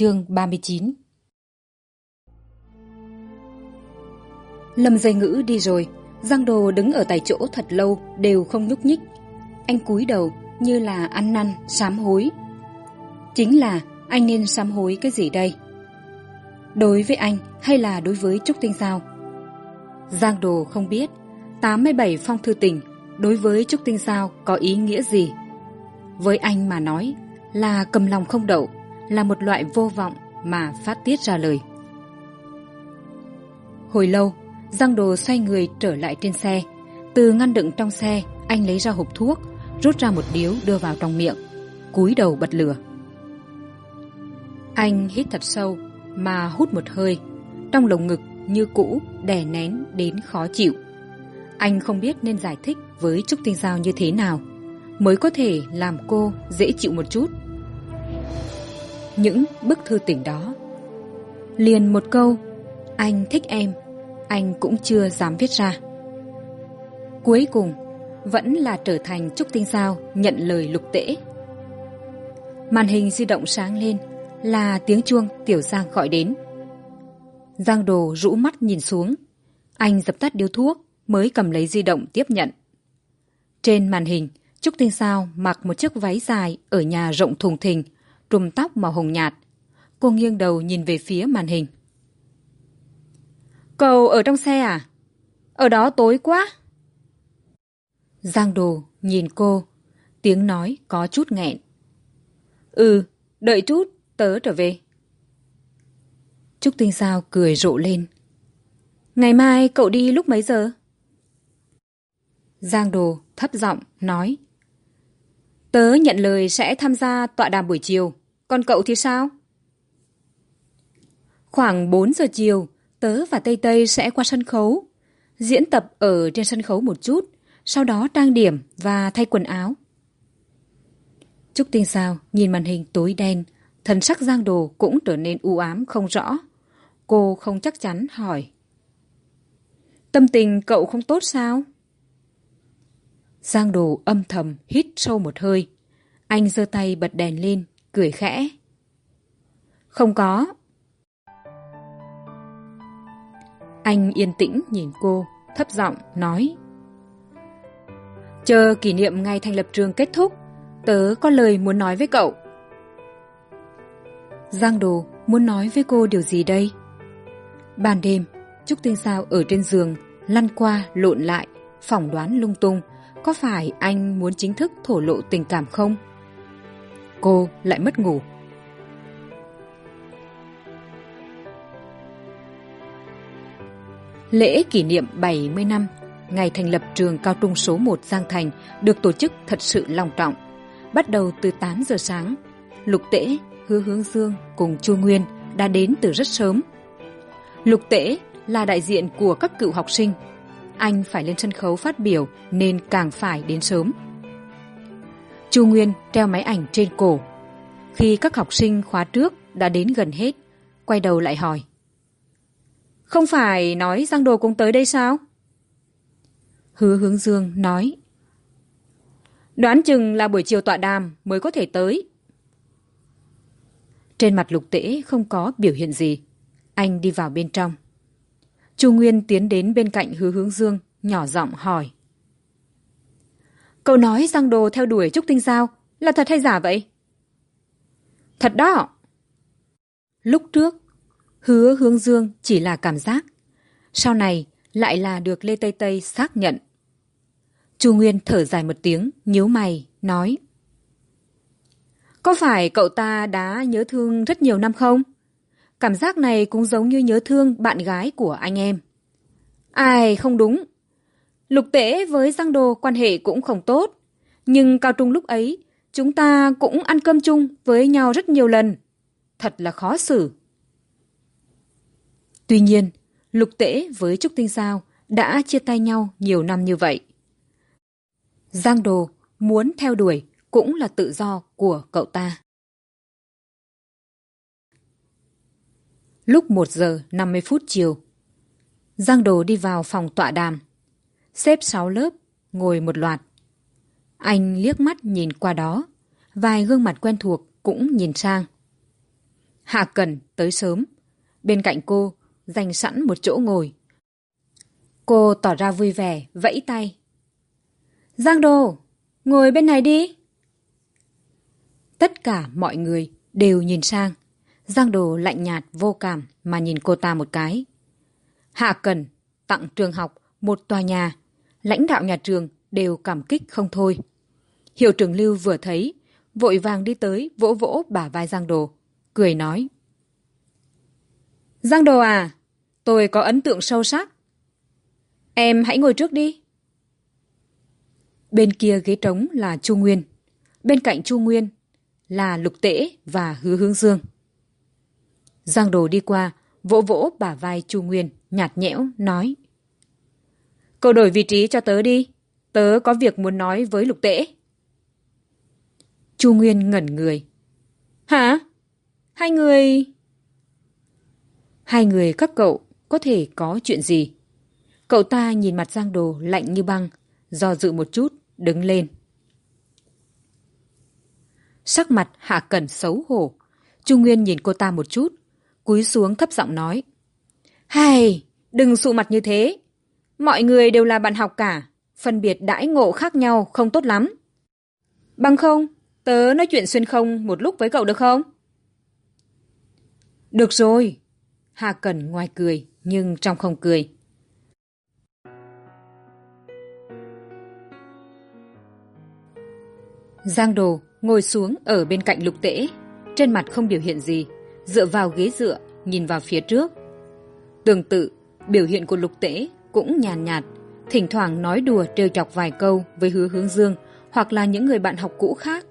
chương ba mươi chín. Lâm dây ngữ đi rồi. Giang đồ đứng ở tại chỗ thật lâu, đều không nhúc nhích. Anh cúi đầu, như là ăn năn, sám hối. Chính là, anh nên sám hối cái gì đây? Đối với anh, hay là đối với trúc tinh giao? Giang đồ không biết. Tám mươi bảy phong thư tình, đối với trúc tinh giao có ý nghĩa gì? Với anh mà nói, là cầm lòng không đậu là một loại vô vọng mà phát tiết ra lời. Hồi lâu, giang đồ xoay người trở lại trên xe. Từ ngăn đựng trong xe, anh lấy ra hộp thuốc, rút ra một điếu đưa vào trong miệng, cúi đầu bật lửa. Anh hít thật sâu mà hút một hơi, trong lồng ngực như cũ đè nén đến khó chịu. Anh không biết nên giải thích với trúc tinh giao như thế nào, mới có thể làm cô dễ chịu một chút những bức thư tình đó. Liền một câu, anh thích em, anh cũng chưa dám viết ra. Cuối cùng, vẫn là trở thành trúc tinh sao nhận lời lục tễ. Màn hình di động sáng lên, là tiếng chuông tiểu giang gọi đến. Giang đồ rũ mắt nhìn xuống. Anh dập tắt điếu thuốc, mới cầm lấy di động tiếp nhận. Trên màn hình, trúc tinh sao mặc một chiếc váy dài ở nhà rộng thùng thình trùm tóc màu hồng nhạt. Cô nghiêng đầu nhìn về phía màn hình. Cậu ở trong xe à? Ở đó tối quá. Giang đồ nhìn cô, tiếng nói có chút nghẹn. Ừ đợi chút, tớ trở về. Trúc tinh sao cười rộ lên. Ngày mai cậu đi lúc mấy giờ? Giang đồ thấp giọng nói. Tớ nhận lời sẽ tham gia tọa đàm buổi chiều còn cậu thì sao? Khoảng bốn giờ chiều, tớ và tây tây sẽ qua sân khấu. Diễn tập ở trên sân khấu một chút, sau đó trang điểm và thay quần áo. Trúc tinh sao nhìn màn hình tối đen, thần sắc giang đồ cũng trở nên u ám không rõ. Cô không chắc chắn hỏi. Tâm tình cậu không tốt sao? Giang đồ âm thầm hít sâu một hơi. Anh giơ tay bật đèn lên cười khẽ. Không có. Anh yên tĩnh nhìn cô, thấp giọng nói. Chờ kỷ niệm ngày thành lập trường kết thúc, tớ có lời muốn nói với cậu. Giang đồ muốn nói với cô điều gì đây? Ban đêm, trúc tinh sao ở trên giường, lăn qua lộn lại, phỏng đoán lung tung, có phải anh muốn chính thức thổ lộ tình cảm không? Cô lại mất ngủ. Lễ kỷ niệm bảy mươi năm ngày thành lập trường cao trung số một giang thành được tổ chức thật sự long trọng, bắt đầu từ tám giờ sáng. Lục tễ, hứa hướng dương cùng chu nguyên đã đến từ rất sớm. Lục tễ là đại diện của các cựu học sinh. Anh phải lên sân khấu phát biểu nên càng phải đến sớm chu nguyên treo máy ảnh trên cổ. Khi các học sinh khóa trước đã đến gần hết, quay đầu lại hỏi. Không phải nói giang đồ cũng tới đây sao? Hứa hướng dương nói. Đoán chừng là buổi chiều tọa đàm mới có thể tới. Trên mặt lục tễ không có biểu hiện gì. Anh đi vào bên trong. Chu nguyên tiến đến bên cạnh hứa hướng dương, nhỏ giọng hỏi cậu nói giang đồ theo đuổi trúc tinh giao là thật hay giả vậy? Thật đó. Lúc trước, hứa hướng dương chỉ là cảm giác. Sau này lại là được lê tây tây xác nhận. Chu nguyên thở dài một tiếng, nhíu mày, nói, có phải cậu ta đã nhớ thương rất nhiều năm không? Cảm giác này cũng giống như nhớ thương bạn gái của anh em. Ai, không đúng lục tễ với giang đồ quan hệ cũng không tốt. Nhưng cao trung lúc ấy, chúng ta cũng ăn cơm chung với nhau rất nhiều lần. Thật là khó xử. Tuy nhiên, lục tễ với trúc tinh sao đã chia tay nhau nhiều năm như vậy. Giang đồ muốn theo đuổi cũng là tự do của cậu ta. Lúc một giờ năm mươi phút chiều, giang đồ đi vào phòng tọa đàm xếp sáu lớp ngồi một loạt anh liếc mắt nhìn qua đó vài gương mặt quen thuộc cũng nhìn sang Hạ Cần tới sớm. Bên cạnh cô, dành sẵn một chỗ ngồi. Cô tỏ ra vui vẻ, vẫy tay. Giang Đồ, ngồi bên này đi. Tất cả mọi người đều nhìn sang. Giang Đồ lạnh nhạt vô cảm mà nhìn cô ta một cái. Hạ Cần tặng trường học một tòa nhà. Lãnh đạo nhà trường đều cảm kích không thôi. Hiệu trưởng Lưu vừa thấy, vội vàng đi tới vỗ vỗ bả vai Giang Đồ, cười nói. Giang Đồ à, tôi có ấn tượng sâu sắc. Em hãy ngồi trước đi. Bên kia ghế trống là Chu Nguyên. Bên cạnh Chu Nguyên là Lục Tễ và Hứa Hướng Dương. Giang Đồ đi qua, vỗ vỗ bả vai Chu Nguyên, nhạt nhẽo, nói. Cậu đổi vị trí cho tớ đi. Tớ có việc muốn nói với Lục Tễ. Chu Nguyên ngẩn người. Hả? Hai người... Hai người các cậu có thể có chuyện gì? Cậu ta nhìn mặt Giang Đồ lạnh như băng, do dự một chút, đứng lên. Sắc mặt Hạ Cẩn xấu hổ. Chu Nguyên nhìn cô ta một chút, cúi xuống thấp giọng nói. Hay, đừng sụ mặt như thế. Mọi người đều là bạn học cả, phân biệt đãi ngộ khác nhau không tốt lắm. Bằng không, tớ nói chuyện xuyên không một lúc với cậu được không? Được rồi. Hà Cẩn ngoài cười, nhưng trong không cười. Giang Đồ ngồi xuống ở bên cạnh lục tễ, trên mặt không biểu hiện gì, dựa vào ghế dựa, nhìn vào phía trước. Tương tự, biểu hiện của lục tễ cũng nhàn nhạt, thỉnh thoảng nói đùa trêu chọc vài câu với hứa hướng dương hoặc là những người bạn học cũ khác.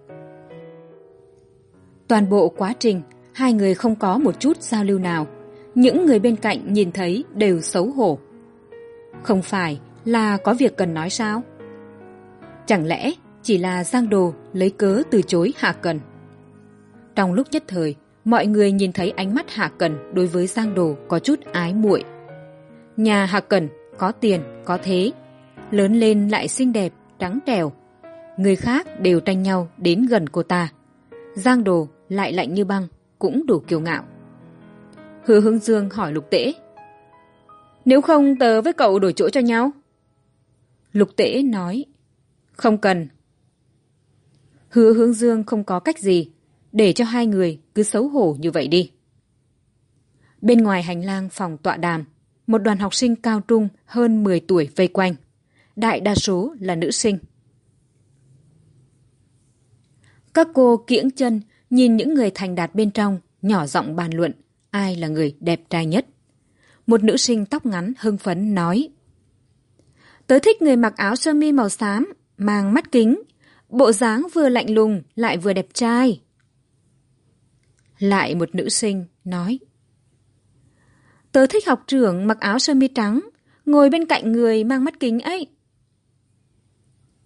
Toàn bộ quá trình, hai người không có một chút giao lưu nào. Những người bên cạnh nhìn thấy đều xấu hổ. Không phải là có việc cần nói sao? Chẳng lẽ chỉ là giang đồ lấy cớ từ chối hạ cần? Trong lúc nhất thời, mọi người nhìn thấy ánh mắt hạ cần đối với giang đồ có chút ái muội. Nhà hạ cần có tiền, có thế. Lớn lên lại xinh đẹp, trắng trèo. Người khác đều tranh nhau đến gần cô ta. Giang đồ lại lạnh như băng, cũng đủ kiêu ngạo. Hứa hướng dương hỏi lục tễ. Nếu không tớ với cậu đổi chỗ cho nhau? Lục tễ nói. Không cần. Hứa hướng dương không có cách gì, để cho hai người cứ xấu hổ như vậy đi. Bên ngoài hành lang phòng tọa đàm, một đoàn học sinh cao trung hơn 10 tuổi vây quanh. Đại đa số là nữ sinh. Các cô kiễng chân nhìn những người thành đạt bên trong, nhỏ giọng bàn luận ai là người đẹp trai nhất. Một nữ sinh tóc ngắn hưng phấn nói. Tớ thích người mặc áo sơ mi màu xám, mang mắt kính, bộ dáng vừa lạnh lùng lại vừa đẹp trai. Lại một nữ sinh nói. Tớ thích học trưởng mặc áo sơ mi trắng, ngồi bên cạnh người mang mắt kính ấy.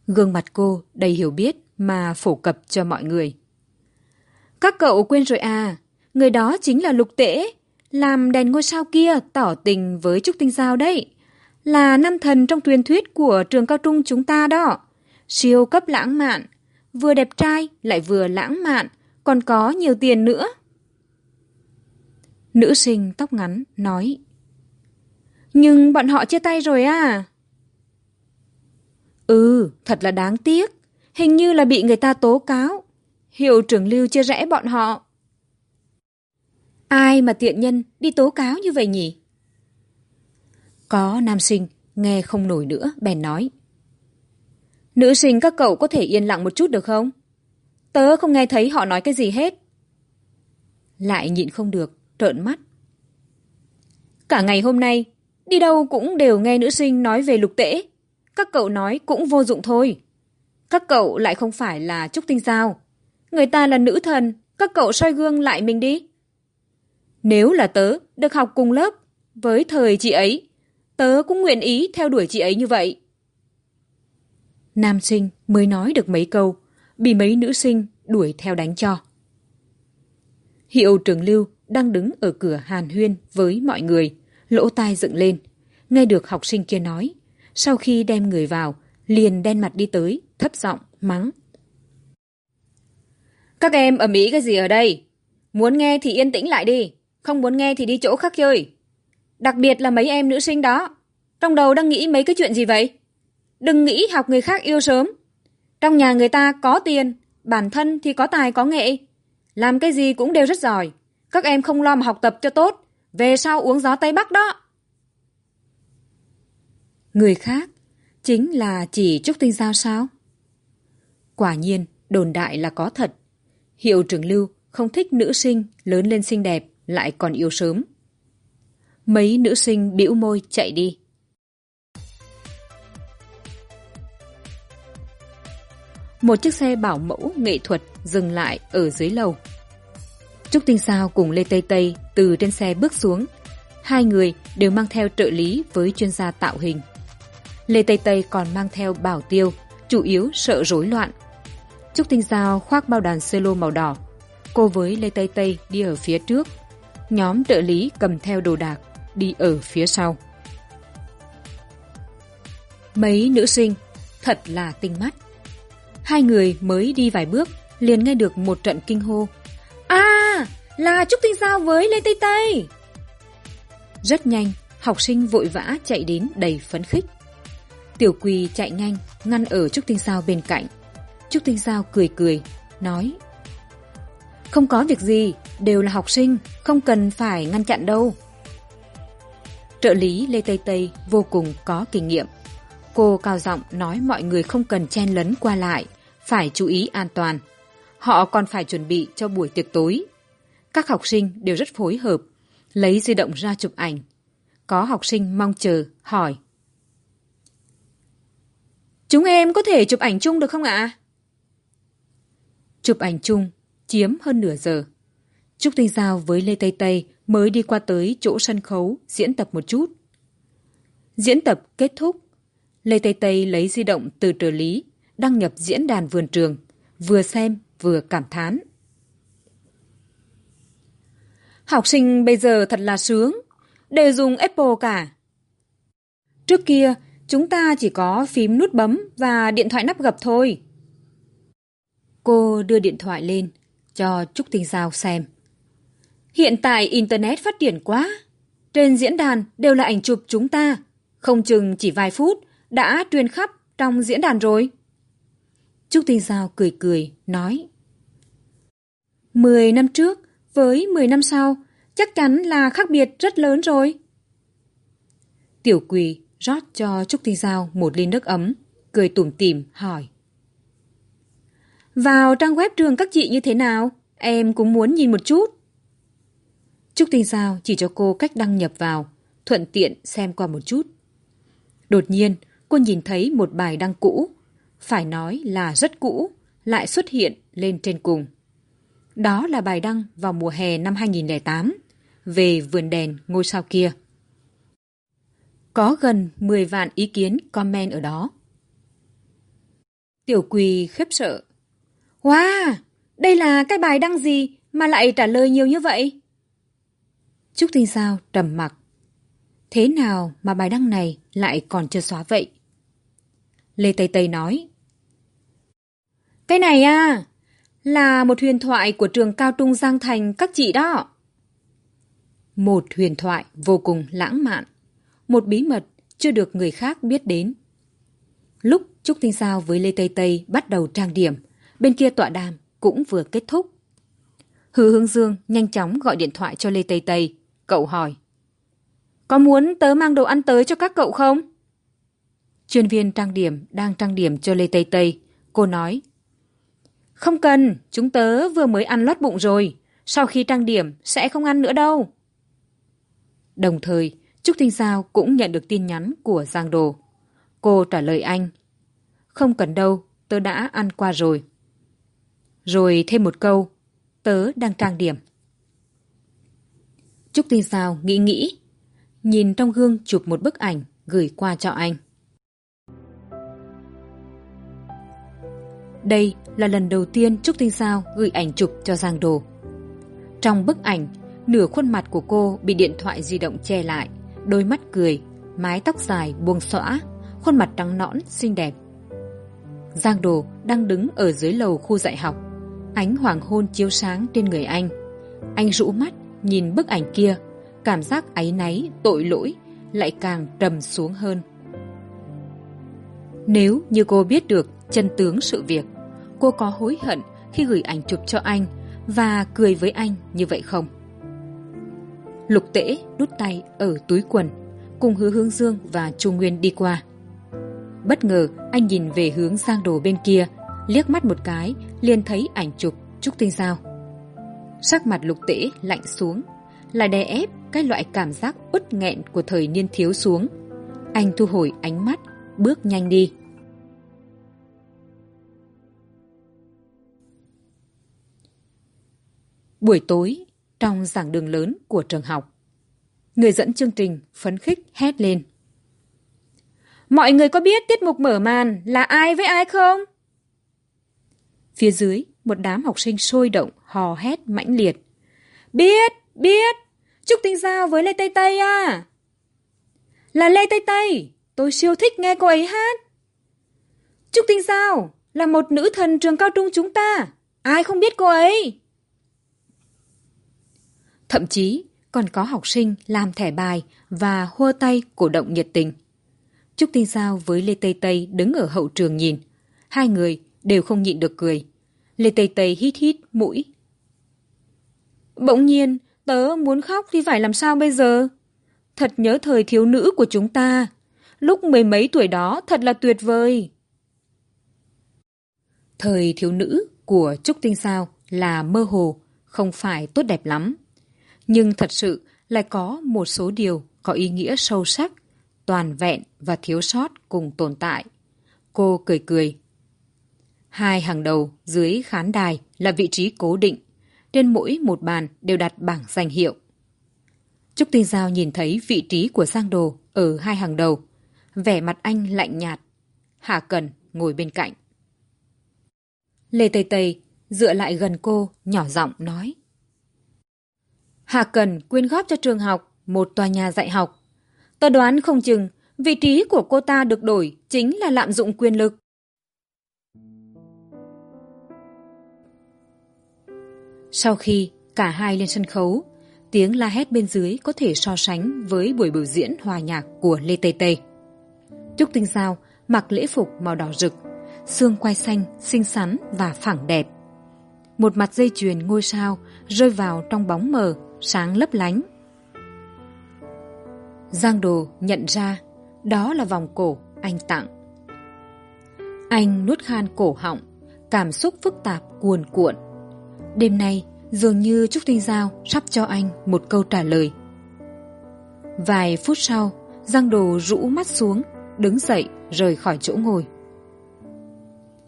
Gương mặt cô đầy hiểu biết mà phổ cập cho mọi người. Các cậu quên rồi à, người đó chính là Lục Tễ, làm đèn ngôi sao kia tỏ tình với Trúc Tinh Giao đấy. Là nam thần trong truyền thuyết của trường cao trung chúng ta đó. Siêu cấp lãng mạn, vừa đẹp trai lại vừa lãng mạn, còn có nhiều tiền nữa. Nữ sinh tóc ngắn nói. Nhưng bọn họ chia tay rồi à? Ừ, thật là đáng tiếc. Hình như là bị người ta tố cáo. Hiệu trưởng lưu chia rẽ bọn họ. Ai mà tiện nhân đi tố cáo như vậy nhỉ? Có nam sinh, nghe không nổi nữa, bèn nói. Nữ sinh các cậu có thể yên lặng một chút được không? Tớ không nghe thấy họ nói cái gì hết. Lại nhịn không được, trợn mắt. Cả ngày hôm nay, đi đâu cũng đều nghe nữ sinh nói về lục tễ. Các cậu nói cũng vô dụng thôi. Các cậu lại không phải là Trúc Tinh Giao. Người ta là nữ thần, các cậu soi gương lại mình đi. Nếu là tớ được học cùng lớp với thời chị ấy, tớ cũng nguyện ý theo đuổi chị ấy như vậy. Nam sinh mới nói được mấy câu, bị mấy nữ sinh đuổi theo đánh cho. Hiệu trưởng Lưu đang đứng ở cửa hàn huyên với mọi người, lỗ tai dựng lên. Nghe được học sinh kia nói, sau khi đem người vào, liền đen mặt đi tới, thấp giọng mắng. Các em ở Mỹ cái gì ở đây? Muốn nghe thì yên tĩnh lại đi, không muốn nghe thì đi chỗ khác chơi. Đặc biệt là mấy em nữ sinh đó. Trong đầu đang nghĩ mấy cái chuyện gì vậy? Đừng nghĩ học người khác yêu sớm. Trong nhà người ta có tiền, bản thân thì có tài có nghệ. Làm cái gì cũng đều rất giỏi. Các em không lo mà học tập cho tốt. Về sau uống gió Tây Bắc đó. Người khác chính là chỉ Trúc Tinh Giao sao? Quả nhiên, đồn đại là có thật. Hiệu trưởng Lưu không thích nữ sinh lớn lên xinh đẹp lại còn yêu sớm. Mấy nữ sinh bĩu môi chạy đi. Một chiếc xe bảo mẫu nghệ thuật dừng lại ở dưới lầu. Trúc Tinh Sao cùng Lê Tây Tây từ trên xe bước xuống. Hai người đều mang theo trợ lý với chuyên gia tạo hình. Lê Tây Tây còn mang theo bảo tiêu, chủ yếu sợ rối loạn. Trúc Tinh Giao khoác bao đàn cello màu đỏ. Cô với Lê Tây Tây đi ở phía trước. Nhóm trợ lý cầm theo đồ đạc, đi ở phía sau. Mấy nữ sinh, thật là tinh mắt. Hai người mới đi vài bước, liền nghe được một trận kinh hô. À, là Trúc Tinh Giao với Lê Tây Tây. Rất nhanh, học sinh vội vã chạy đến đầy phấn khích. Tiểu Quỳ chạy nhanh, ngăn ở Trúc Tinh Sao bên cạnh. Trúc Tinh Sao cười cười, nói Không có việc gì, đều là học sinh, không cần phải ngăn chặn đâu. Trợ lý Lê Tây Tây vô cùng có kinh nghiệm. Cô cao giọng nói mọi người không cần chen lấn qua lại, phải chú ý an toàn. Họ còn phải chuẩn bị cho buổi tiệc tối. Các học sinh đều rất phối hợp, lấy di động ra chụp ảnh. Có học sinh mong chờ, hỏi Chúng em có thể chụp ảnh chung được không ạ? Chụp ảnh chung, chiếm hơn nửa giờ. Trúc Tinh Giao với Lê Tây Tây mới đi qua tới chỗ sân khấu diễn tập một chút. Diễn tập kết thúc. Lê Tây Tây lấy di động từ trợ lý, đăng nhập diễn đàn vườn trường, vừa xem vừa cảm thán. Học sinh bây giờ thật là sướng, đều dùng Apple cả. Trước kia, Chúng ta chỉ có phím nút bấm và điện thoại nắp gập thôi. Cô đưa điện thoại lên, cho Trúc Tinh Giao xem. Hiện tại Internet phát triển quá. Trên diễn đàn đều là ảnh chụp chúng ta. Không chừng chỉ vài phút đã truyền khắp trong diễn đàn rồi. Trúc Tinh Giao cười cười, nói. Mười năm trước với mười năm sau chắc chắn là khác biệt rất lớn rồi. Tiểu quỳ rót cho Trúc Thi Giao một ly nước ấm, cười tủm tỉm hỏi. Vào trang web trường các chị như thế nào? Em cũng muốn nhìn một chút. Trúc Thi Giao chỉ cho cô cách đăng nhập vào, thuận tiện xem qua một chút. Đột nhiên, cô nhìn thấy một bài đăng cũ, phải nói là rất cũ, lại xuất hiện lên trên cùng. Đó là bài đăng vào mùa hè năm 2008 về vườn đèn ngôi sao kia. Có gần 10 vạn ý kiến comment ở đó. Tiểu quỳ khiếp sợ. Wow, đây là cái bài đăng gì mà lại trả lời nhiều như vậy? Trúc Tinh Sao trầm mặc. Thế nào mà bài đăng này lại còn chưa xóa vậy? Lê Tây Tây nói. Cái này à, là một huyền thoại của trường cao trung Giang Thành các chị đó. Một huyền thoại vô cùng lãng mạn một bí mật chưa được người khác biết đến. Lúc Trúc Tinh Sao với Lê Tây Tây bắt đầu trang điểm, bên kia tọa đàm cũng vừa kết thúc. Hứa Hương Dương nhanh chóng gọi điện thoại cho Lê Tây Tây. Cậu hỏi. Có muốn tớ mang đồ ăn tới cho các cậu không? Chuyên viên trang điểm đang trang điểm cho Lê Tây Tây. Cô nói. Không cần, chúng tớ vừa mới ăn lót bụng rồi. Sau khi trang điểm sẽ không ăn nữa đâu. Đồng thời, Trúc Thanh Giao cũng nhận được tin nhắn của Giang Đồ. Cô trả lời anh. Không cần đâu, tớ đã ăn qua rồi. Rồi thêm một câu, tớ đang trang điểm. Trúc Tinh Giao nghĩ nghĩ, nhìn trong gương chụp một bức ảnh gửi qua cho anh. Đây là lần đầu tiên Trúc Tinh sao gửi ảnh chụp cho Giang Đồ. Trong bức ảnh, nửa khuôn mặt của cô bị điện thoại di động che lại đôi mắt cười, mái tóc dài buông xõa, khuôn mặt trắng nõn xinh đẹp. Giang Đồ đang đứng ở dưới lầu khu dạy học, ánh hoàng hôn chiếu sáng trên người anh, anh rũ mắt nhìn bức ảnh kia cảm giác áy náy tội lỗi lại càng trầm xuống hơn nếu như cô biết được chân tướng sự việc cô có hối hận khi gửi ảnh chụp cho anh và cười với anh như vậy không? Lục tễ đút tay ở túi quần, cùng hứa hướng dương và chu nguyên đi qua. Bất ngờ, anh nhìn về hướng giang đồ bên kia, liếc mắt một cái, liền thấy ảnh chụp trúc tinh giao. Sắc mặt lục tễ lạnh xuống, là đè ép cái loại cảm giác uất nghẹn của thời niên thiếu xuống. Anh thu hồi ánh mắt, bước nhanh đi. Buổi tối, trong giảng đường lớn của trường học, người dẫn chương trình phấn khích hét lên. Mọi người có biết tiết mục mở màn là ai với ai không? Phía dưới, một đám học sinh sôi động, hò hét mãnh liệt. Biết biết, trúc tinh giao với lê tây tây à? Là lê tây tây, tôi siêu thích nghe cô ấy hát. Trúc tinh giao là một nữ thần trường cao trung chúng ta, ai không biết cô ấy? Thậm chí, còn có học sinh làm thẻ bài và hua tay cổ động nhiệt tình. Trúc tinh giao với lê tây tây đứng ở hậu trường nhìn. Hai người đều không nhịn được cười. Lê tây tây hít hít mũi. Bỗng nhiên, tớ muốn khóc thì phải làm sao bây giờ? Thật nhớ thời thiếu nữ của chúng ta. Lúc mười mấy tuổi đó thật là tuyệt vời. Thời thiếu nữ của trúc tinh sao là mơ hồ, không phải tốt đẹp lắm nhưng thật sự lại có một số điều có ý nghĩa sâu sắc, toàn vẹn và thiếu sót cùng tồn tại. Cô cười cười. Hai hàng đầu dưới khán đài là vị trí cố định, trên mỗi một bàn đều đặt bảng danh hiệu. Trúc tinh giao nhìn thấy vị trí của giang đồ ở hai hàng đầu, vẻ mặt anh lạnh nhạt. Hà cần ngồi bên cạnh. Lê tây tây dựa lại gần cô, nhỏ giọng nói hà cần quyên góp cho trường học một tòa nhà dạy học. Tôi đoán không chừng, vị trí của cô ta được đổi chính là lạm dụng quyền lực. Sau khi cả hai lên sân khấu, tiếng la hét bên dưới có thể so sánh với buổi biểu diễn hòa nhạc của lê Tê Tê. trúc tinh giao, mặc lễ phục màu đỏ rực, xương quai xanh xinh xắn và phẳng đẹp. Một mặt dây chuyền ngôi sao rơi vào trong bóng mờ sáng lấp lánh. Giang đồ nhận ra đó là vòng cổ anh tặng. Anh nuốt khan cổ họng, cảm xúc phức tạp cuồn cuộn. Đêm nay, dường như trúc tinh giao sắp cho anh một câu trả lời. Vài phút sau, giang đồ rũ mắt xuống, đứng dậy, rời khỏi chỗ ngồi.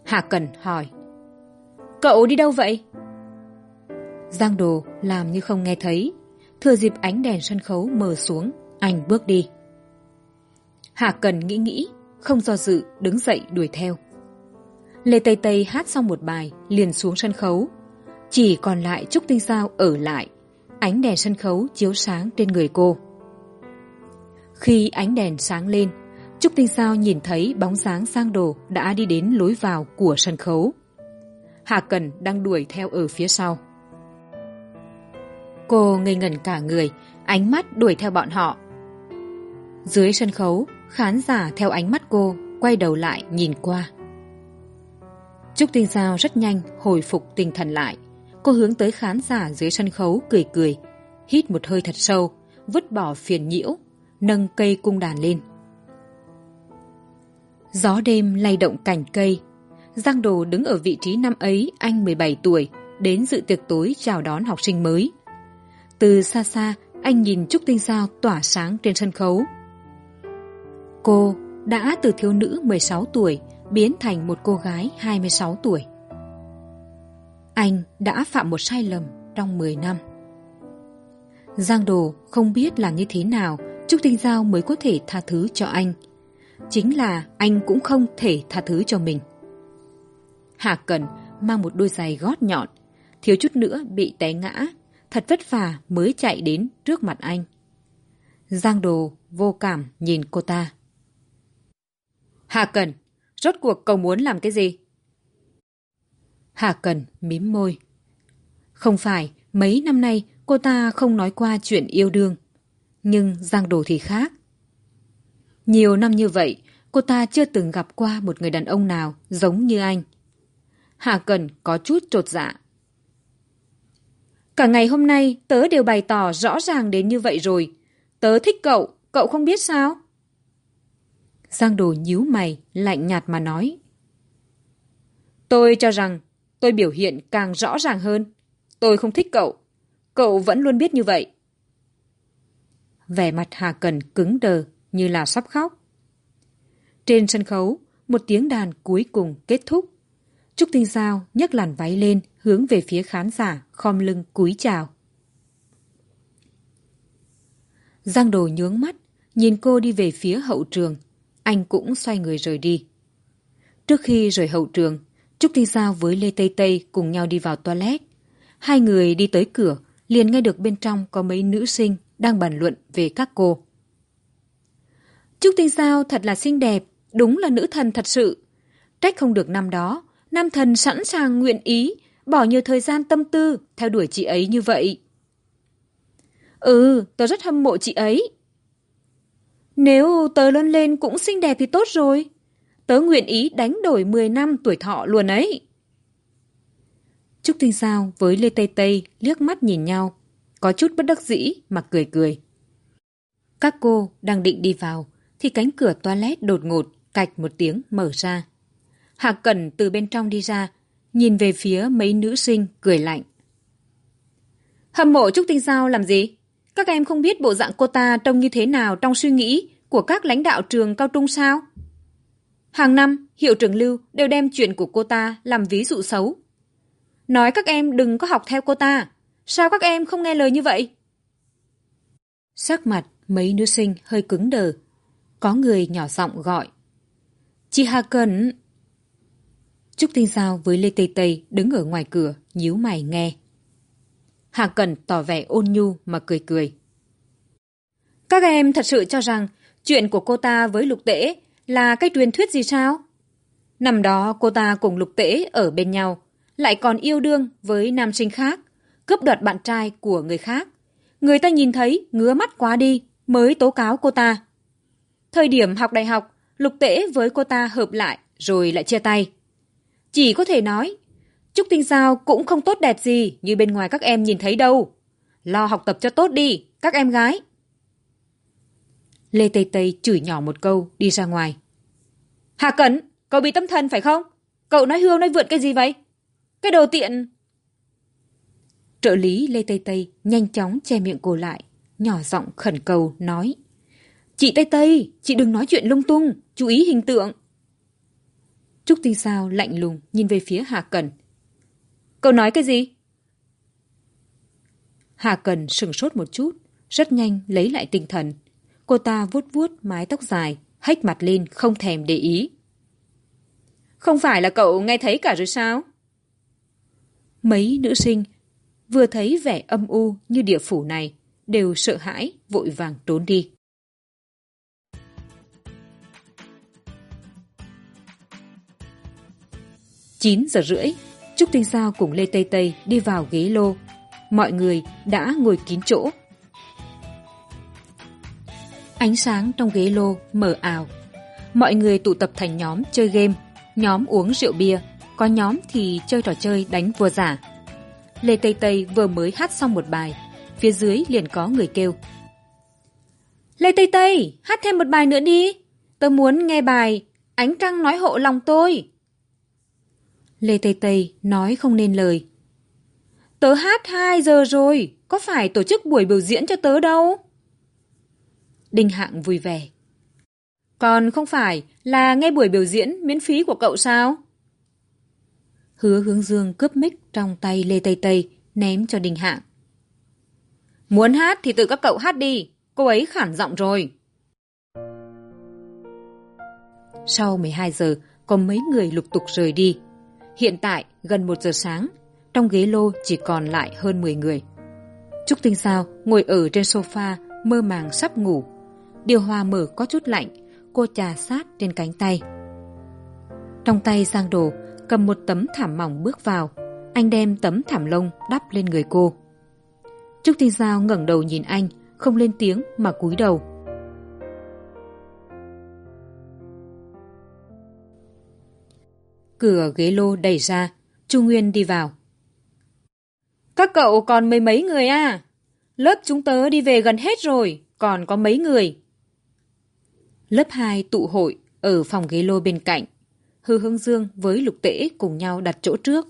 Hà cần hỏi, cậu đi đâu vậy? Giang đồ làm như không nghe thấy. Thừa dịp ánh đèn sân khấu mờ xuống, anh bước đi. Hà cần nghĩ nghĩ, không do dự, đứng dậy đuổi theo. Lê tây tây hát xong một bài, liền xuống sân khấu. Chỉ còn lại trúc tinh sao ở lại, ánh đèn sân khấu chiếu sáng trên người cô. Khi ánh đèn sáng lên, trúc tinh sao nhìn thấy bóng dáng sang đồ đã đi đến lối vào của sân khấu. Hà cần đang đuổi theo ở phía sau cô ngây ngẩn cả người, ánh mắt đuổi theo bọn họ. Dưới sân khấu, khán giả theo ánh mắt cô, quay đầu lại nhìn qua. Trúc tinh giao rất nhanh hồi phục tinh thần lại. Cô hướng tới khán giả dưới sân khấu cười cười, hít một hơi thật sâu, vứt bỏ phiền nhiễu, nâng cây cung đàn lên. Gió đêm lay động cành cây. Giang đồ đứng ở vị trí năm ấy, anh mười bảy tuổi, đến dự tiệc tối chào đón học sinh mới từ xa xa, anh nhìn trúc tinh sao tỏa sáng trên sân khấu. Cô đã từ thiếu nữ mười sáu tuổi biến thành một cô gái hai mươi sáu tuổi. Anh đã phạm một sai lầm trong mười năm. Giang đồ không biết làm như thế nào trúc tinh giao mới có thể tha thứ cho anh. Chính là anh cũng không thể tha thứ cho mình. Hà cần mang một đôi giày gót nhọn, thiếu chút nữa bị té ngã thật vất vả mới chạy đến trước mặt anh. Giang đồ vô cảm nhìn cô ta. Hà cần, rốt cuộc cậu muốn làm cái gì? Hà cần mím môi. Không phải, mấy năm nay cô ta không nói qua chuyện yêu đương. Nhưng giang đồ thì khác. Nhiều năm như vậy, cô ta chưa từng gặp qua một người đàn ông nào giống như anh. Hà cần có chút t r ộ t dạ cả ngày hôm nay tớ đều bày tỏ rõ ràng đến như vậy rồi. Tớ thích cậu cậu không biết sao? Giang đồ nhíu mày lạnh nhạt mà nói. Tôi cho rằng tôi biểu hiện càng rõ ràng hơn. Tôi không thích cậu. Cậu vẫn luôn biết như vậy. Vẻ mặt hà cần cứng đờ như là sắp khóc. Trên sân khấu, một tiếng đàn cuối cùng kết thúc. Trúc Tinh Giao nhấc làn váy lên hướng về phía khán giả, khom lưng cúi chào. Giang đồ nhướng mắt, nhìn cô đi về phía hậu trường. Anh cũng xoay người rời đi. Trước khi rời hậu trường, Trúc Tinh Giao với Lê Tây Tây cùng nhau đi vào toilet. Hai người đi tới cửa, liền nghe được bên trong có mấy nữ sinh đang bàn luận về các cô. Trúc Tinh Giao thật là xinh đẹp, đúng là nữ thần thật sự. Trách không được năm đó, nam thần sẵn sàng nguyện ý, bỏ nhiều thời gian tâm tư theo đuổi chị ấy như vậy. Ừ, tớ rất hâm mộ chị ấy. Nếu tớ lớn lên cũng xinh đẹp thì tốt rồi. Tớ nguyện ý đánh đổi 10 năm tuổi thọ luôn ấy. Trúc Tinh Sao với Lê Tây Tây liếc mắt nhìn nhau, có chút bất đắc dĩ mà cười cười. Các cô đang định đi vào, thì cánh cửa toilet đột ngột cạch một tiếng mở ra. Hạ Cẩn từ bên trong đi ra, nhìn về phía mấy nữ sinh, cười lạnh. Hâm mộ Trúc Tinh Giao làm gì? Các em không biết bộ dạng cô ta trông như thế nào trong suy nghĩ của các lãnh đạo trường cao trung sao? Hàng năm, hiệu trưởng Lưu đều đem chuyện của cô ta làm ví dụ xấu. Nói các em đừng có học theo cô ta. Sao các em không nghe lời như vậy? Sắc mặt mấy nữ sinh hơi cứng đờ. Có người nhỏ giọng gọi. Chị Hà Cần... Trúc Tinh Giao với Lê Tây Tây đứng ở ngoài cửa, nhíu mày nghe. Hà Cần tỏ vẻ ôn nhu mà cười cười. Các em thật sự cho rằng chuyện của cô ta với Lục Tễ là cái truyền thuyết gì sao? Năm đó cô ta cùng Lục Tễ ở bên nhau, lại còn yêu đương với nam sinh khác, cướp đoạt bạn trai của người khác. Người ta nhìn thấy ngứa mắt quá đi mới tố cáo cô ta. Thời điểm học đại học, Lục Tễ với cô ta hợp lại rồi lại chia tay. Chỉ có thể nói, Trúc Tinh Giao cũng không tốt đẹp gì như bên ngoài các em nhìn thấy đâu. Lo học tập cho tốt đi, các em gái. Lê Tây Tây chửi nhỏ một câu đi ra ngoài. Hà Cẩn, cậu bị tâm thần phải không? Cậu nói hương nói vượn cái gì vậy? Cái đồ tiện... Trợ lý Lê Tây Tây nhanh chóng che miệng cô lại, nhỏ giọng khẩn cầu nói. Chị Tây Tây, chị đừng nói chuyện lung tung, chú ý hình tượng. Trúc Tinh Sao lạnh lùng nhìn về phía Hà Cần. Cậu nói cái gì? Hà Cần sừng sốt một chút, rất nhanh lấy lại tinh thần. Cô ta vuốt vuốt mái tóc dài, hách mặt lên không thèm để ý. Không phải là cậu nghe thấy cả rồi sao? Mấy nữ sinh vừa thấy vẻ âm u như địa phủ này đều sợ hãi vội vàng trốn đi. 9 giờ rưỡi, Trúc Tinh Sao cùng Lê Tây Tây đi vào ghế lô. Mọi người đã ngồi kín chỗ. Ánh sáng trong ghế lô mờ ảo. Mọi người tụ tập thành nhóm chơi game, nhóm uống rượu bia, có nhóm thì chơi trò chơi đánh vua giả. Lê Tây Tây vừa mới hát xong một bài, phía dưới liền có người kêu. Lê Tây Tây, hát thêm một bài nữa đi. Tôi muốn nghe bài Ánh trăng nói hộ lòng tôi. Lê Tây Tây nói không nên lời. Tớ hát hai giờ rồi, có phải tổ chức buổi biểu diễn cho tớ đâu? Đinh Hạng vui vẻ. Còn không phải là nghe buổi biểu diễn miễn phí của cậu sao? Hứa hướng dương cướp mic trong tay Lê Tây Tây, ném cho Đinh Hạng. Muốn hát thì tự các cậu hát đi, cô ấy khản giọng rồi. Sau 12 giờ, có mấy người lục tục rời đi. Hiện tại, gần một giờ sáng, trong ghế lô chỉ còn lại hơn 10 người. Trúc Tinh Sao ngồi ở trên sofa, mơ màng sắp ngủ. Điều hòa mở có chút lạnh, cô trà sát trên cánh tay. Trong tay Giang Đồ cầm một tấm thảm mỏng bước vào. Anh đem tấm thảm lông đắp lên người cô. Trúc Tinh Giao ngẩng đầu nhìn anh, không lên tiếng mà cúi đầu. Cửa ghế lô đẩy ra, Chu Nguyên đi vào. Các cậu còn mấy mấy người à? Lớp chúng tớ đi về gần hết rồi, còn có mấy người. Lớp hai tụ hội ở phòng ghế lô bên cạnh. Hư Hương Dương với Lục Tễ cùng nhau đặt chỗ trước.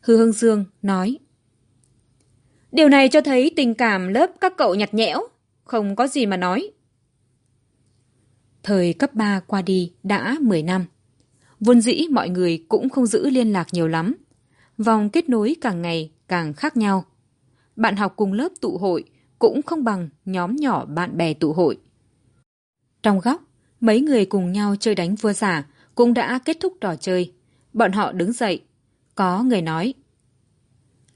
Hư Hương Dương nói Điều này cho thấy tình cảm lớp các cậu nhạt nhẽo, không có gì mà nói. Thời cấp ba qua đi đã mười năm. Vốn dĩ mọi người cũng không giữ liên lạc nhiều lắm. Vòng kết nối càng ngày càng khác nhau. Bạn học cùng lớp tụ hội cũng không bằng nhóm nhỏ bạn bè tụ hội. Trong góc, mấy người cùng nhau chơi đánh vua giả cũng đã kết thúc trò chơi. Bọn họ đứng dậy. Có người nói.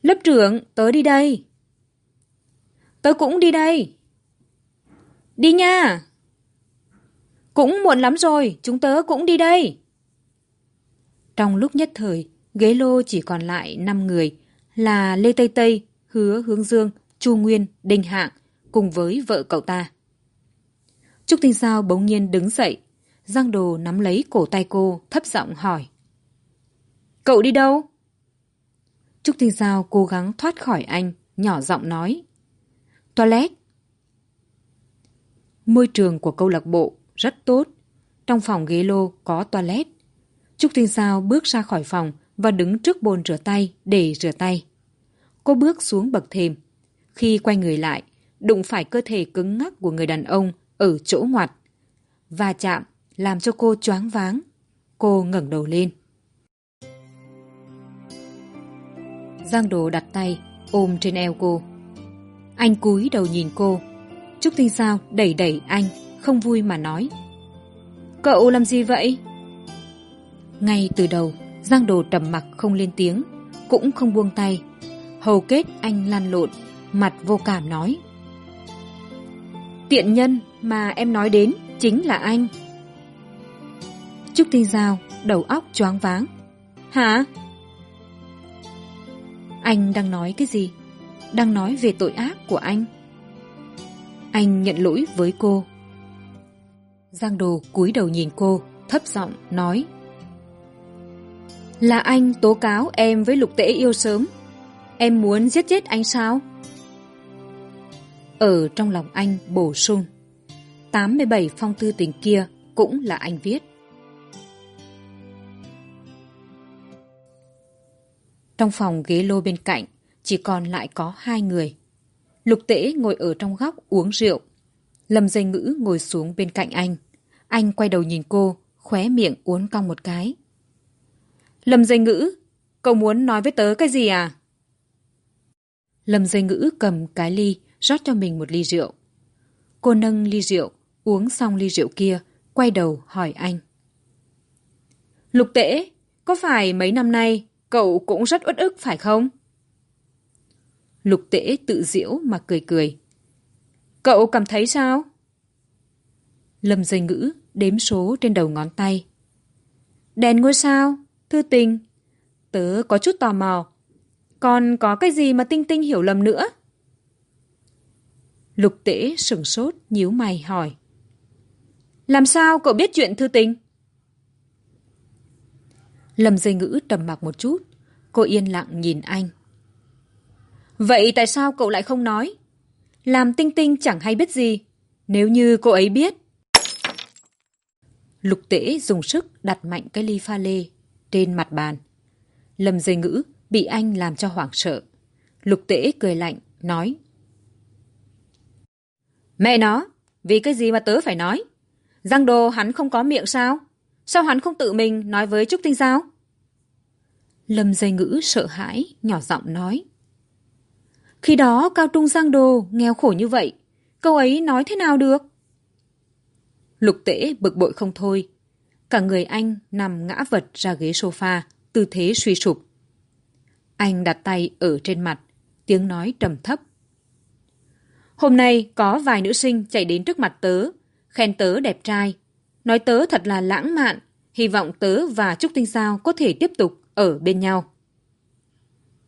Lớp trưởng, tớ đi đây. Tớ cũng đi đây. Đi nha. Cũng muộn lắm rồi, chúng tớ cũng đi đây. Trong lúc nhất thời, ghế lô chỉ còn lại năm người là Lê Tây Tây, Hứa Hướng Dương, Chu Nguyên, Đinh Hạng cùng với vợ cậu ta. Trúc Tinh Sao bỗng nhiên đứng dậy, Giang Đồ nắm lấy cổ tay cô, thấp giọng hỏi. Cậu đi đâu? Trúc Tinh Sao cố gắng thoát khỏi anh, nhỏ giọng nói. Toilet. Môi trường của câu lạc bộ rất tốt. Trong phòng ghế lô có toilet. Trúc Tinh Sao bước ra khỏi phòng và đứng trước bồn rửa tay để rửa tay. Cô bước xuống bậc thềm. Khi quay người lại, đụng phải cơ thể cứng ngắc của người đàn ông ở chỗ ngoặt. và chạm làm cho cô choáng váng. Cô ngẩng đầu lên. Giang Đồ đặt tay, ôm trên eo cô. Anh cúi đầu nhìn cô. Trúc Tinh Sao đẩy đẩy anh, không vui mà nói. Cậu làm gì vậy? Ngay từ đầu, Giang Đồ trầm mặc không lên tiếng, cũng không buông tay. Hầu kết anh lăn lộn, mặt vô cảm nói. Tiện nhân mà em nói đến chính là anh. Trúc Tinh Giao, đầu óc choáng váng. Hả? Anh đang nói cái gì? Đang nói về tội ác của anh. Anh nhận lỗi với cô. Giang Đồ cúi đầu nhìn cô, thấp giọng nói. Là anh tố cáo em với Lục Tễ yêu sớm. Em muốn giết chết anh sao? Ở trong lòng anh bổ sung. tám mươi bảy phong thư tình kia cũng là anh viết. Trong phòng ghế lô bên cạnh, chỉ còn lại có hai người. Lục tễ ngồi ở trong góc uống rượu. Lâm dây ngữ ngồi xuống bên cạnh anh. Anh quay đầu nhìn cô, khóe miệng uốn cong một cái. Lâm dây ngữ, cậu muốn nói với tớ cái gì à? Lâm dây ngữ cầm cái ly, rót cho mình một ly rượu. Cô nâng ly rượu, uống xong ly rượu kia, quay đầu hỏi anh. Lục tễ, có phải mấy năm nay cậu cũng rất uất ức phải không? Lục tễ tự diễu mà cười cười. Cậu cảm thấy sao? Lâm dây ngữ đếm số trên đầu ngón tay. Đèn ngôi sao, thư tình. Tớ có chút tò mò. Còn có cái gì mà Tinh Tinh hiểu lầm nữa? Lục tễ sửng sốt, nhíu mày hỏi. Làm sao cậu biết chuyện thư tình? Lâm dây ngữ trầm mặc một chút. Cô yên lặng nhìn anh. Vậy tại sao cậu lại không nói? Làm tinh tinh chẳng hay biết gì. Nếu như cô ấy biết. Lục tễ dùng sức đặt mạnh cái ly pha lê trên mặt bàn. Lâm dây ngữ bị anh làm cho hoảng sợ. Lục tễ cười lạnh, nói. Mẹ nó, vì cái gì mà tớ phải nói? Giang đồ hắn không có miệng sao? Sao hắn không tự mình nói với Trúc Tinh sao Lâm dây ngữ sợ hãi, nhỏ giọng nói. Khi đó Cao Trung Giang Đồ nghèo khổ như vậy, câu ấy nói thế nào được? Lục tễ bực bội không thôi. Cả người anh nằm ngã vật ra ghế sofa, tư thế suy sụp. Anh đặt tay ở trên mặt, tiếng nói trầm thấp. Hôm nay có vài nữ sinh chạy đến trước mặt tớ, khen tớ đẹp trai. Nói tớ thật là lãng mạn, hy vọng tớ và Trúc Tinh Giao có thể tiếp tục ở bên nhau.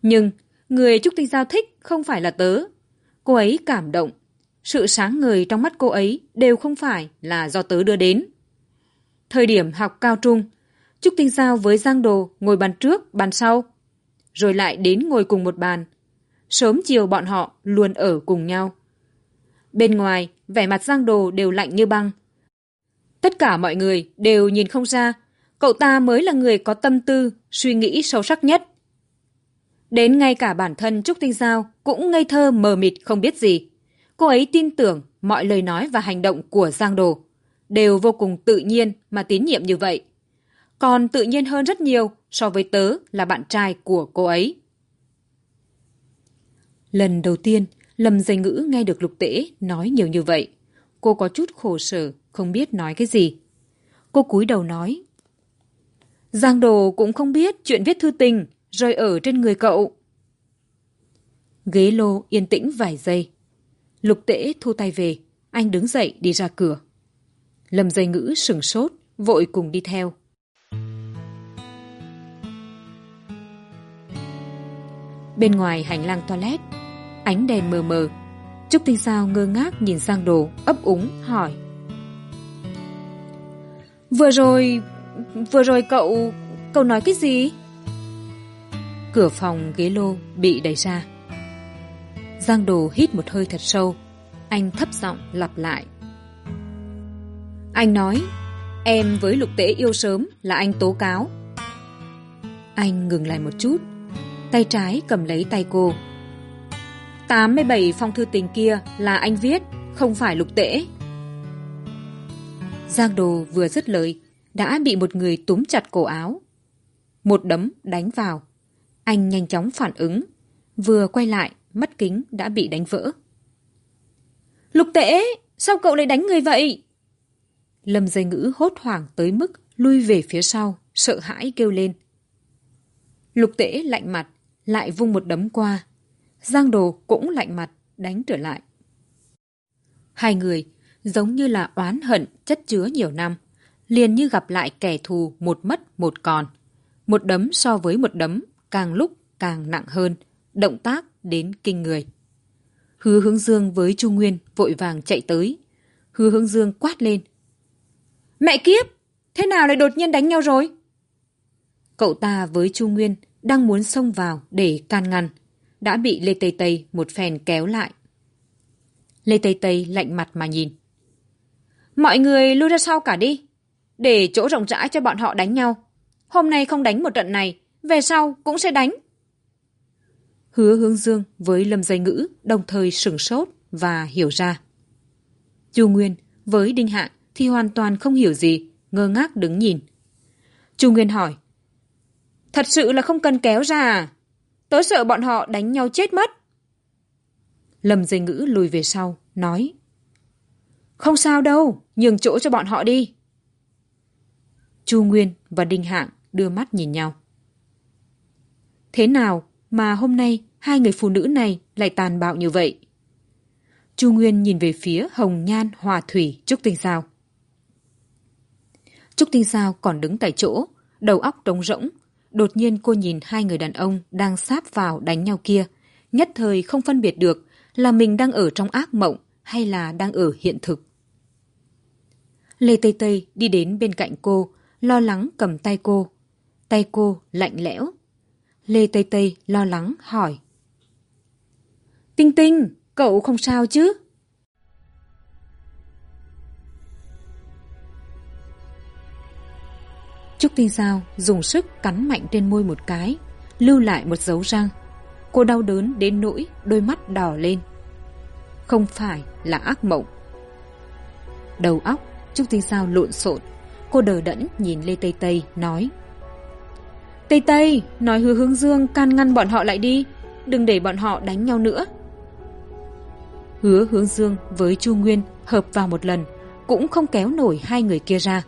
Nhưng người Trúc Tinh Giao thích không phải là tớ, cô ấy cảm động sự sáng ngời trong mắt cô ấy đều không phải là do tớ đưa đến thời điểm học cao trung. Trúc tinh giao với giang đồ ngồi bàn trước, bàn sau, rồi lại đến ngồi cùng một bàn. Sớm chiều bọn họ luôn ở cùng nhau. Bên ngoài, vẻ mặt giang đồ đều lạnh như băng. Tất cả mọi người đều nhìn không ra, cậu ta mới là người có tâm tư, suy nghĩ sâu sắc nhất. Đến ngay cả bản thân trúc tinh giao cũng ngây thơ mờ mịt không biết gì. Cô ấy tin tưởng mọi lời nói và hành động của giang đồ đều vô cùng tự nhiên mà tín nhiệm như vậy. Còn tự nhiên hơn rất nhiều so với tớ là bạn trai của cô ấy. Lần đầu tiên, lâm dây ngữ nghe được lục tễ nói nhiều như vậy. Cô có chút khổ sở, không biết nói cái gì. Cô cúi đầu nói, giang đồ cũng không biết chuyện viết thư tình rơi ở trên người cậu. Ghế lô yên tĩnh vài giây. Lục tễ thu tay về, anh đứng dậy đi ra cửa lâm dây ngữ sửng sốt, vội cùng đi theo. Bên ngoài hành lang toilet, ánh đèn mờ mờ. Trúc tinh sao ngơ ngác nhìn sang đồ, ấp úng, hỏi. Vừa rồi vừa rồi cậu cậu nói cái gì? Cửa phòng ghế lô bị đẩy ra. Giang đồ hít một hơi thật sâu. Anh thấp giọng lặp lại anh nói, em với lục tễ yêu sớm là anh tố cáo. Anh ngừng lại một chút, tay trái cầm lấy tay cô. Tám mươi bảy phong thư tình kia là anh viết, không phải lục tễ. Giang đồ vừa dứt lời, đã bị một người túm chặt cổ áo. Một đấm đánh vào. Anh nhanh chóng phản ứng, vừa quay lại, mắt kính đã bị đánh vỡ. Lục tễ, sao cậu lại đánh người vậy? Lâm dây ngữ hốt hoảng tới mức lui về phía sau, sợ hãi kêu lên. Lục tễ lạnh mặt, lại vung một đấm qua. Giang đồ cũng lạnh mặt, đánh trở lại. Hai người, giống như là oán hận chất chứa nhiều năm, liền như gặp lại kẻ thù một mất một còn. Một đấm so với một đấm càng lúc càng nặng hơn, động tác đến kinh người. Hứa hướng dương với chu nguyên vội vàng chạy tới. Hứa hướng dương quát lên mẹ kiếp, thế nào lại đột nhiên đánh nhau rồi? Cậu ta với chu nguyên đang muốn xông vào để can ngăn, đã bị lê tây tây một phen kéo lại. Lê tây tây lạnh mặt mà nhìn. Mọi người lui ra sau cả đi, để chỗ rộng rãi cho bọn họ đánh nhau. Hôm nay không đánh một trận này, về sau cũng sẽ đánh. Hứa hướng dương với lâm dây ngữ đồng thời sửng sốt và hiểu ra. Chu nguyên với đinh Hạng thì hoàn toàn không hiểu gì, ngơ ngác đứng nhìn. Chu nguyên hỏi, thật sự là không cần kéo ra à? Tớ sợ bọn họ đánh nhau chết mất. Lâm dây ngữ lùi về sau, nói, không sao đâu, nhường chỗ cho bọn họ đi. Chu nguyên và đinh hạng đưa mắt nhìn nhau. Thế nào mà hôm nay hai người phụ nữ này lại tàn bạo như vậy? Chu nguyên nhìn về phía hồng nhan, hòa thủy, trúc tinh sao trúc tinh sao còn đứng tại chỗ, đầu óc trống rỗng. Đột nhiên cô nhìn hai người đàn ông đang sáp vào đánh nhau kia. Nhất thời không phân biệt được là mình đang ở trong ác mộng hay là đang ở hiện thực. Lê tây tây đi đến bên cạnh cô, lo lắng cầm tay cô. Tay cô lạnh lẽo. Lê tây tây lo lắng hỏi. Tinh tinh, cậu không sao chứ? Trúc tinh giao dùng sức cắn mạnh trên môi một cái, lưu lại một dấu răng. Cô đau đớn đến nỗi đôi mắt đỏ lên. Không phải là ác mộng. Đầu óc trúc tinh giao lộn xộn, cô đờ đẫn nhìn lê tây tây, nói. Tây tây, nói hứa hướng dương can ngăn bọn họ lại đi, đừng để bọn họ đánh nhau nữa. Hứa hướng dương với chu nguyên hợp vào một lần, cũng không kéo nổi hai người kia ra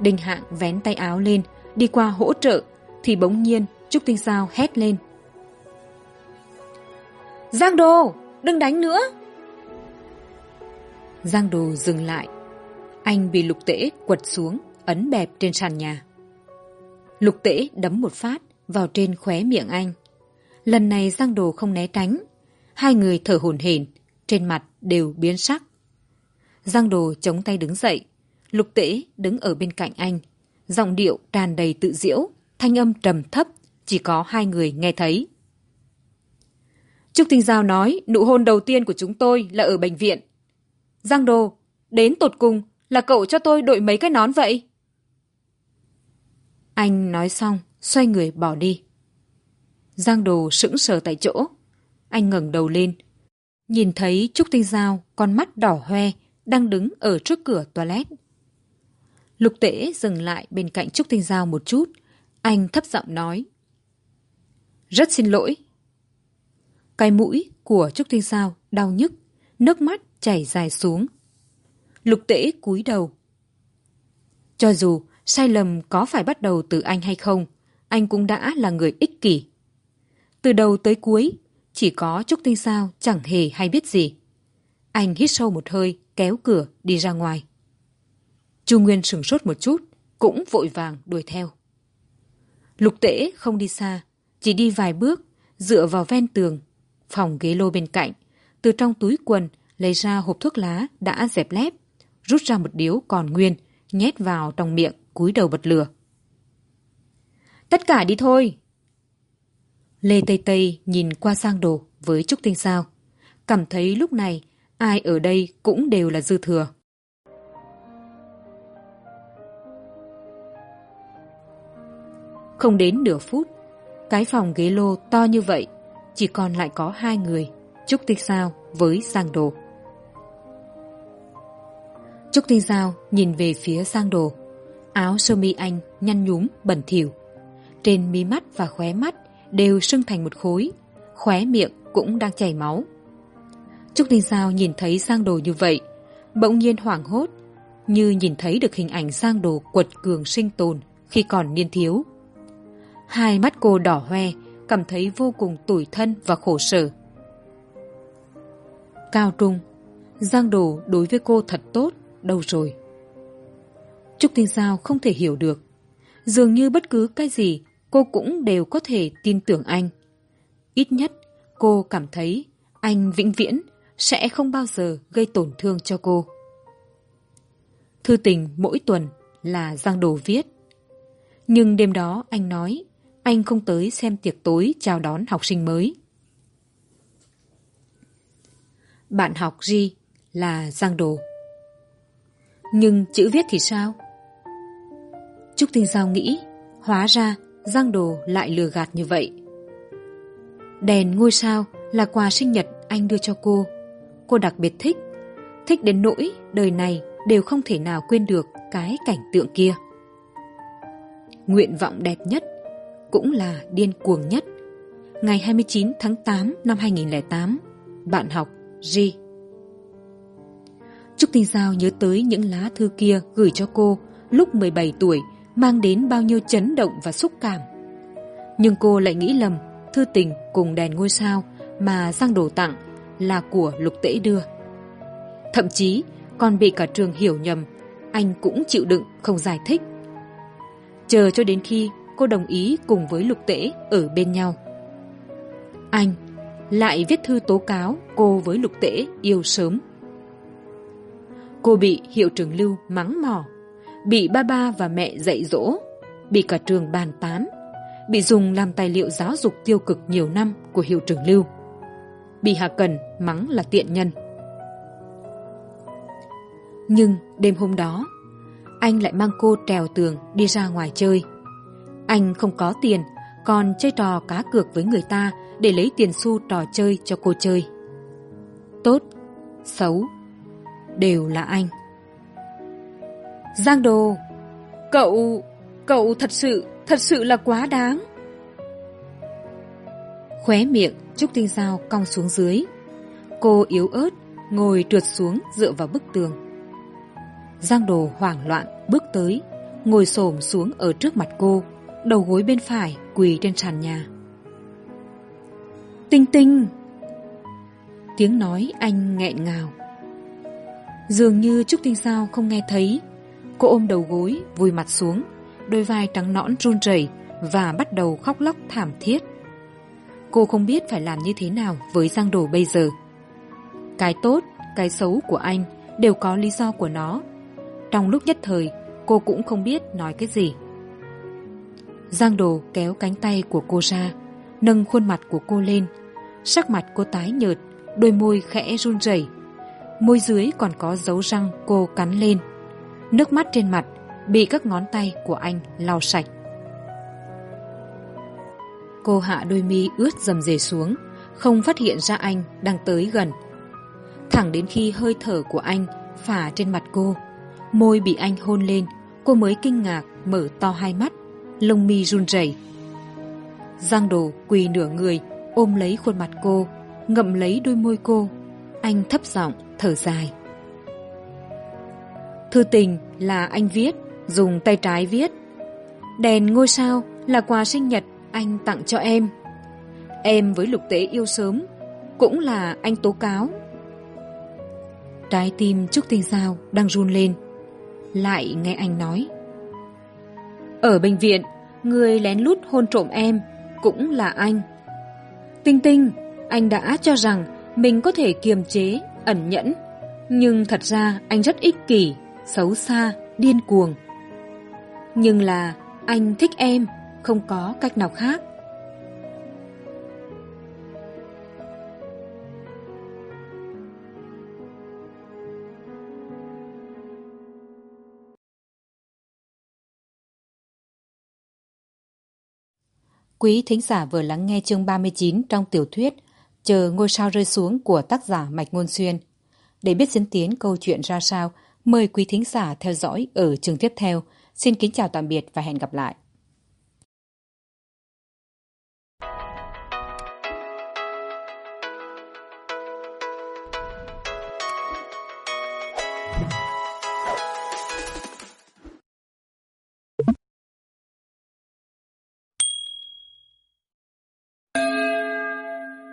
đinh hạng vén tay áo lên, đi qua hỗ trợ, thì bỗng nhiên trúc tinh sao hét lên. Giang đồ, đừng đánh nữa! Giang đồ dừng lại. Anh bị lục tễ quật xuống, ấn bẹp trên sàn nhà. Lục tễ đấm một phát vào trên khóe miệng anh. Lần này giang đồ không né tránh. Hai người thở hổn hển, trên mặt đều biến sắc. Giang đồ chống tay đứng dậy lục tễ đứng ở bên cạnh anh. Giọng điệu tràn đầy tự diễu, thanh âm trầm thấp, chỉ có hai người nghe thấy. Trúc tinh giao nói, nụ hôn đầu tiên của chúng tôi là ở bệnh viện. Giang Đô, đến tột cùng là cậu cho tôi đội mấy cái nón vậy? Anh nói xong, xoay người bỏ đi. Giang đồ sững sờ tại chỗ. Anh ngẩng đầu lên, nhìn thấy trúc tinh giao con mắt đỏ hoe đang đứng ở trước cửa toilet lục tễ dừng lại bên cạnh trúc tinh giao một chút. Anh thấp giọng nói, rất xin lỗi. Cái mũi của trúc tinh giao đau nhức, nước mắt chảy dài xuống. Lục tễ cúi đầu. Cho dù sai lầm có phải bắt đầu từ anh hay không, anh cũng đã là người ích kỷ. Từ đầu tới cuối, chỉ có trúc tinh sao chẳng hề hay biết gì. Anh hít sâu một hơi, kéo cửa đi ra ngoài chu nguyên sửng sốt một chút, cũng vội vàng đuổi theo. Lục tễ không đi xa, chỉ đi vài bước, dựa vào ven tường, phòng ghế lô bên cạnh, từ trong túi quần lấy ra hộp thuốc lá đã dẹp lép, rút ra một điếu còn nguyên, nhét vào trong miệng, cúi đầu bật lửa. Tất cả đi thôi. Lê tây tây nhìn qua sang đồ với trúc tinh sao, cảm thấy lúc này ai ở đây cũng đều là dư thừa. Không đến nửa phút, cái phòng ghế lô to như vậy, chỉ còn lại có hai người. Trúc tinh sao với sang đồ. Trúc tinh sao nhìn về phía sang đồ. Áo sơ mi anh nhăn nhúm bẩn thỉu. Trên mí mắt và khóe mắt đều sưng thành một khối, khóe miệng cũng đang chảy máu. Trúc tinh sao nhìn thấy sang đồ như vậy, bỗng nhiên hoảng hốt, như nhìn thấy được hình ảnh sang đồ quật cường sinh tồn khi còn niên thiếu hai mắt cô đỏ hoe, cảm thấy vô cùng tủi thân và khổ sở. Cao trung, giang đồ đối với cô thật tốt, đâu rồi? Trúc tinh giao không thể hiểu được. Dường như bất cứ cái gì cô cũng đều có thể tin tưởng anh. Ít nhất, cô cảm thấy anh vĩnh viễn sẽ không bao giờ gây tổn thương cho cô. Thư tình mỗi tuần là giang đồ viết. Nhưng đêm đó anh nói anh không tới xem tiệc tối chào đón học sinh mới bạn học g là Giang Đồ. Nhưng chữ viết thì sao? Trúc Tinh Giao nghĩ, hóa ra Giang Đồ lại lừa gạt như vậy. Đèn ngôi sao là quà sinh nhật anh đưa cho cô. Cô đặc biệt thích, thích đến nỗi đời này đều không thể nào quên được cái cảnh tượng kia. Nguyện vọng đẹp nhất cũng là điên cuồng nhất. Ngày 29 tháng 8 năm 2008, bạn học G. Trúc Tinh Giao nhớ tới những lá thư kia gửi cho cô lúc 17 tuổi mang đến bao nhiêu chấn động và xúc cảm. Nhưng cô lại nghĩ lầm thư tình cùng đèn ngôi sao mà Giang Đồ tặng là của Lục Tễ đưa. Thậm chí còn bị cả trường hiểu nhầm, anh cũng chịu đựng không giải thích. Chờ cho đến khi cô đồng ý cùng với Lục Tễ ở bên nhau. Anh lại viết thư tố cáo cô với Lục Tễ yêu sớm. Cô bị hiệu trưởng Lưu mắng mỏ, bị ba ba và mẹ dạy dỗ, bị cả trường bàn tán, bị dùng làm tài liệu giáo dục tiêu cực nhiều năm của hiệu trưởng lưu bị hà cần mắng là tiện nhân nhưng đêm hôm đó, anh lại mang cô trèo tường đi ra ngoài chơi anh không có tiền, còn chơi trò cá cược với người ta để lấy tiền xu trò chơi cho cô chơi. Tốt, xấu, đều là anh. Giang đồ, cậu cậu thật sự thật sự là quá đáng. Khóe miệng trúc tinh dao cong xuống dưới. Cô yếu ớt ngồi trượt xuống dựa vào bức tường. Giang đồ hoảng loạn bước tới, ngồi s ổ m xuống ở trước mặt cô đầu gối bên phải quỳ trên sàn nhà. Tinh tinh! Tiếng nói anh nghẹn ngào. Dường như trúc tinh sao không nghe thấy. Cô ôm đầu gối, vùi mặt xuống, đôi vai trắng nõn run rẩy và bắt đầu khóc lóc thảm thiết. Cô không biết phải làm như thế nào với giang đồ bây giờ. Cái tốt, cái xấu của anh đều có lý do của nó. Trong lúc nhất thời, cô cũng không biết nói cái gì giang đồ kéo cánh tay của cô ra, nâng khuôn mặt của cô lên. Sắc mặt cô tái nhợt, đôi môi khẽ run rẩy. Môi dưới còn có dấu răng cô cắn lên. Nước mắt trên mặt, bị các ngón tay của anh lau sạch. Cô hạ đôi mi ướt dầm dề xuống, không phát hiện ra anh đang tới gần. Thẳng đến khi hơi thở của anh phả trên mặt cô, môi bị anh hôn lên, cô mới kinh ngạc mở to hai mắt lông mi run rẩy. Giang đồ quỳ nửa người, ôm lấy khuôn mặt cô, ngậm lấy đôi môi cô. Anh thấp giọng thở dài. Thư tình là anh viết, dùng tay trái viết. Đèn ngôi sao là quà sinh nhật anh tặng cho em. Em với lục tế yêu sớm, cũng là anh tố cáo. Trái tim trúc tinh sao đang run lên, lại nghe anh nói ở bệnh viện, người lén lút hôn trộm em cũng là anh. Tinh tinh, anh đã cho rằng mình có thể kiềm chế, ẩn nhẫn. Nhưng thật ra anh rất ích kỷ, xấu xa, điên cuồng. Nhưng là anh thích em, không có cách nào khác. Quý thính giả vừa lắng nghe chương ba mươi chín trong tiểu thuyết Chờ ngôi sao rơi xuống của tác giả Mạch Ngôn Xuyên. Để biết diễn tiến câu chuyện ra sao, mời quý thính giả theo dõi ở chương tiếp theo. Xin kính chào tạm biệt và hẹn gặp lại.